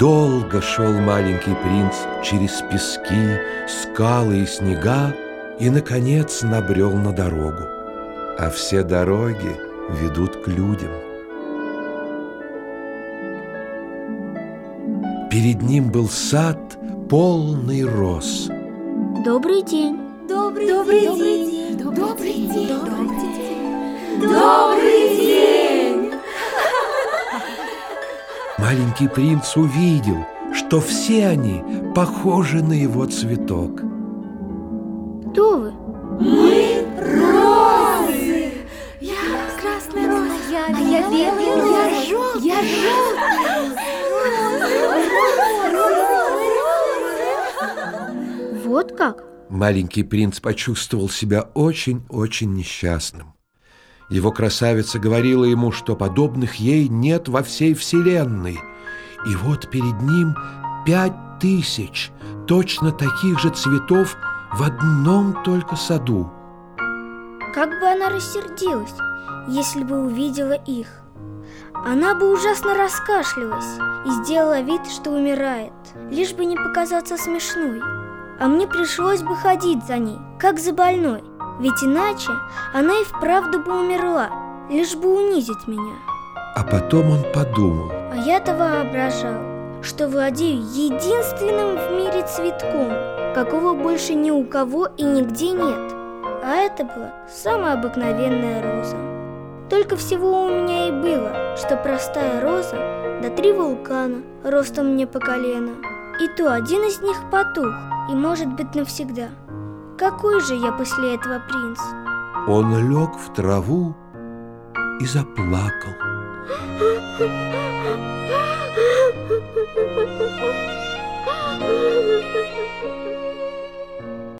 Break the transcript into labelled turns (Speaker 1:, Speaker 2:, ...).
Speaker 1: Долго шел маленький принц через пески, скалы и снега и, наконец, набрел на дорогу. А все дороги ведут к людям. Перед ним был сад, полный роз.
Speaker 2: Добрый день.
Speaker 3: Добрый, добрый день. день.
Speaker 1: Маленький принц увидел, что все они похожи на его цветок.
Speaker 2: Кто вы?
Speaker 3: Мы розы.
Speaker 2: Я красная роза. Я, а я белая.
Speaker 3: Я желтая. Я желтая.
Speaker 2: Вот как?
Speaker 1: Маленький принц почувствовал себя очень-очень несчастным. Его красавица говорила ему, что подобных ей нет во всей вселенной. И вот перед ним пять тысяч точно таких же цветов в одном только саду.
Speaker 2: Как бы она рассердилась, если бы увидела их. Она бы ужасно раскашлялась и сделала вид, что умирает, лишь бы не показаться смешной. А мне пришлось бы ходить за ней, как за больной. Ведь иначе она и вправду бы умерла, лишь бы унизить меня.
Speaker 1: А потом он подумал.
Speaker 2: А я-то воображал, что владею единственным в мире цветком, какого больше ни у кого и нигде нет. А это была самая обыкновенная роза. Только всего у меня и было, что простая роза, да три вулкана, ростом мне по колено. И то один из них потух, и может быть навсегда. Какой же я после этого принц?
Speaker 1: Он лег в траву и заплакал.